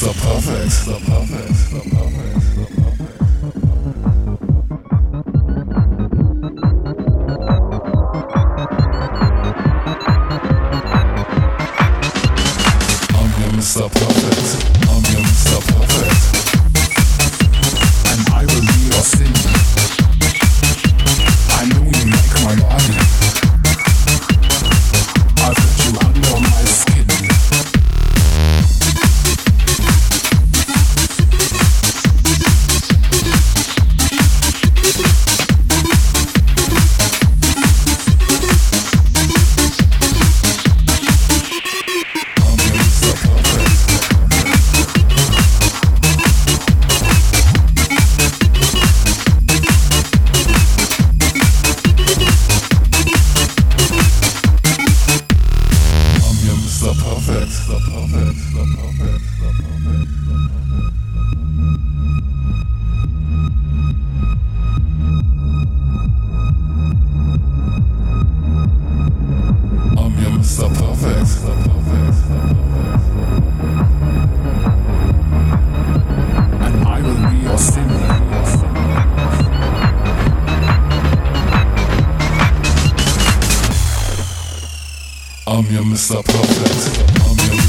the perfect. The perfect. The perfect. The perfect. Mr. Pro. prophet. The prophet. The prophet. The prophet. I'm your Mr. Perfect.